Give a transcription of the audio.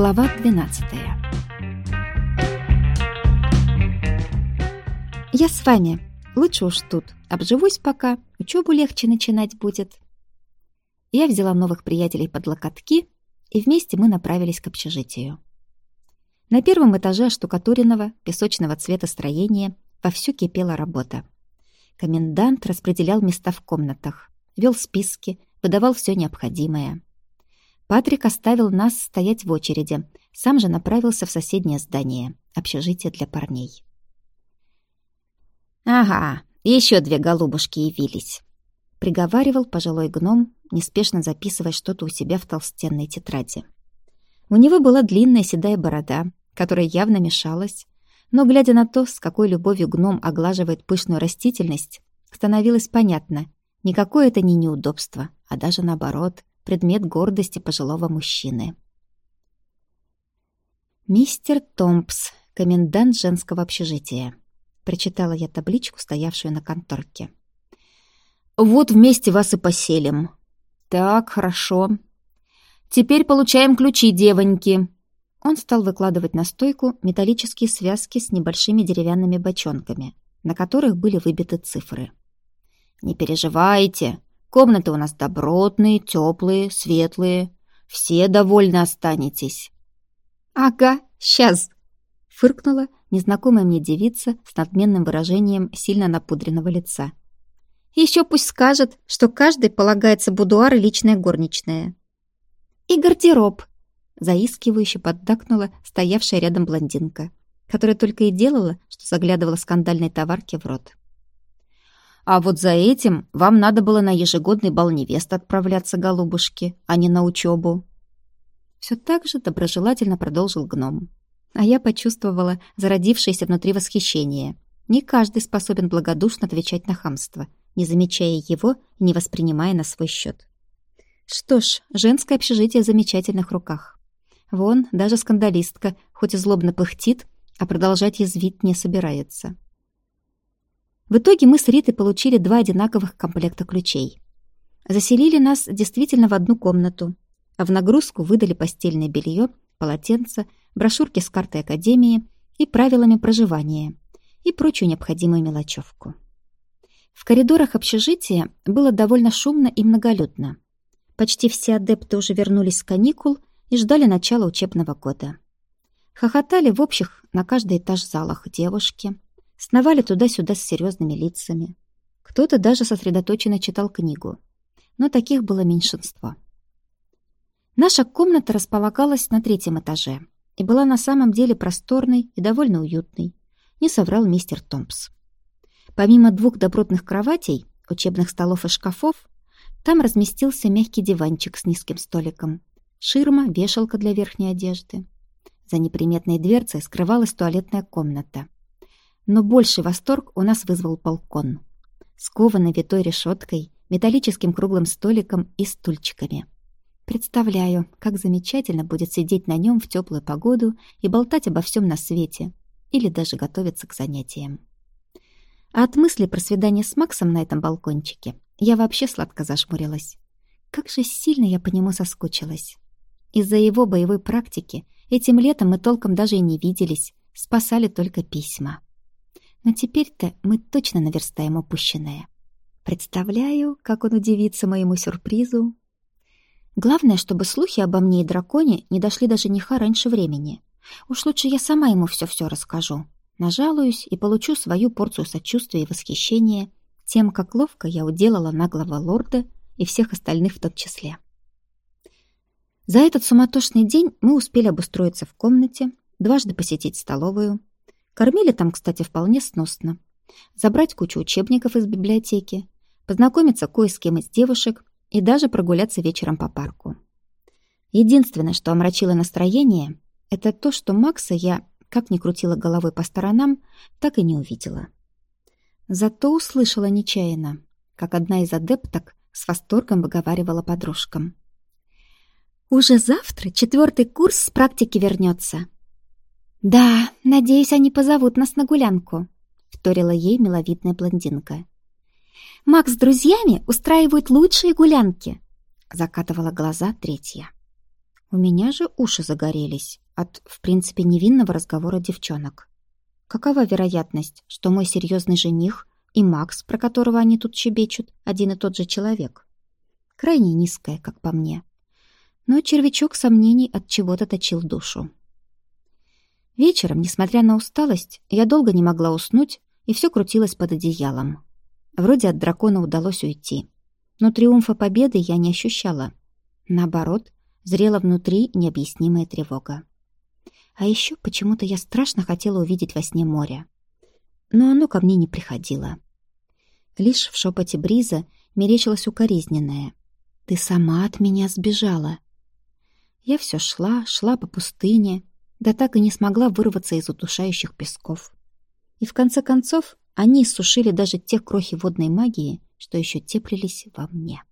Глава 12 «Я с вами. Лучше уж тут. Обживусь пока. Учебу легче начинать будет». Я взяла новых приятелей под локотки, и вместе мы направились к общежитию. На первом этаже штукатуренного, песочного цвета строения вовсю кипела работа. Комендант распределял места в комнатах, вел списки, выдавал все необходимое. Патрик оставил нас стоять в очереди, сам же направился в соседнее здание, общежитие для парней. «Ага, еще две голубушки явились», — приговаривал пожилой гном, неспешно записывая что-то у себя в толстенной тетради. У него была длинная седая борода, которая явно мешалась, но, глядя на то, с какой любовью гном оглаживает пышную растительность, становилось понятно, никакое это не неудобство, а даже наоборот, предмет гордости пожилого мужчины. «Мистер Томпс, комендант женского общежития», прочитала я табличку, стоявшую на конторке. «Вот вместе вас и поселим». «Так, хорошо. Теперь получаем ключи, девоньки», он стал выкладывать на стойку металлические связки с небольшими деревянными бочонками, на которых были выбиты цифры. «Не переживайте, комнаты у нас добротные, теплые, светлые. Все довольны останетесь». «Ага, сейчас!» — фыркнула незнакомая мне девица с надменным выражением сильно напудренного лица. «Еще пусть скажет, что каждый полагается будуар и личная горничная». «И гардероб», заискивающе поддакнула стоявшая рядом блондинка, которая только и делала, что заглядывала скандальной товарке в рот. «А вот за этим вам надо было на ежегодный бал невест отправляться, голубушки, а не на учебу». Все так же доброжелательно продолжил гном. А я почувствовала зародившееся внутри восхищение. Не каждый способен благодушно отвечать на хамство, не замечая его и не воспринимая на свой счет. Что ж, женское общежитие в замечательных руках. Вон, даже скандалистка, хоть и злобно пыхтит, а продолжать язвить не собирается. В итоге мы с Ритой получили два одинаковых комплекта ключей. Заселили нас действительно в одну комнату, а в нагрузку выдали постельное белье, полотенце, брошюрки с картой Академии и правилами проживания и прочую необходимую мелочевку. В коридорах общежития было довольно шумно и многолюдно. Почти все адепты уже вернулись с каникул – и ждали начала учебного года. Хохотали в общих на каждый этаж залах девушки, сновали туда-сюда с серьезными лицами. Кто-то даже сосредоточенно читал книгу, но таких было меньшинство. Наша комната располагалась на третьем этаже и была на самом деле просторной и довольно уютной, не соврал мистер Томпс. Помимо двух добротных кроватей, учебных столов и шкафов, там разместился мягкий диванчик с низким столиком, Ширма, вешалка для верхней одежды. За неприметной дверцей скрывалась туалетная комната. Но больший восторг у нас вызвал балкон. Скованный витой решеткой, металлическим круглым столиком и стульчиками. Представляю, как замечательно будет сидеть на нем в теплую погоду и болтать обо всем на свете, или даже готовиться к занятиям. А от мысли про свидание с Максом на этом балкончике я вообще сладко зашмурилась. Как же сильно я по нему соскучилась. Из-за его боевой практики этим летом мы толком даже и не виделись, спасали только письма. Но теперь-то мы точно наверстаем упущенное. Представляю, как он удивится моему сюрпризу. Главное, чтобы слухи обо мне и драконе не дошли до жениха раньше времени. Уж лучше я сама ему все-все расскажу. Нажалуюсь и получу свою порцию сочувствия и восхищения тем, как ловко я уделала наглого лорда и всех остальных в том числе. За этот суматошный день мы успели обустроиться в комнате, дважды посетить столовую. Кормили там, кстати, вполне сносно. Забрать кучу учебников из библиотеки, познакомиться кое с кем из девушек и даже прогуляться вечером по парку. Единственное, что омрачило настроение, это то, что Макса я, как ни крутила головой по сторонам, так и не увидела. Зато услышала нечаянно, как одна из адепток с восторгом выговаривала подружкам. Уже завтра четвертый курс с практики вернется. «Да, надеюсь, они позовут нас на гулянку», — вторила ей миловидная блондинка. «Макс с друзьями устраивают лучшие гулянки», — закатывала глаза третья. У меня же уши загорелись от, в принципе, невинного разговора девчонок. Какова вероятность, что мой серьезный жених и Макс, про которого они тут щебечут, один и тот же человек? Крайне низкая, как по мне. Но червячок сомнений от чего-то точил душу. Вечером, несмотря на усталость, я долго не могла уснуть и все крутилось под одеялом. Вроде от дракона удалось уйти. Но триумфа победы я не ощущала. Наоборот, зрела внутри необъяснимая тревога. А еще почему-то я страшно хотела увидеть во сне море. Но оно ко мне не приходило. Лишь в шепоте Бриза мерещилось укоризненное. «Ты сама от меня сбежала». Я все шла, шла по пустыне, да так и не смогла вырваться из удушающих песков. И в конце концов они иссушили даже те крохи водной магии, что еще теплились во мне.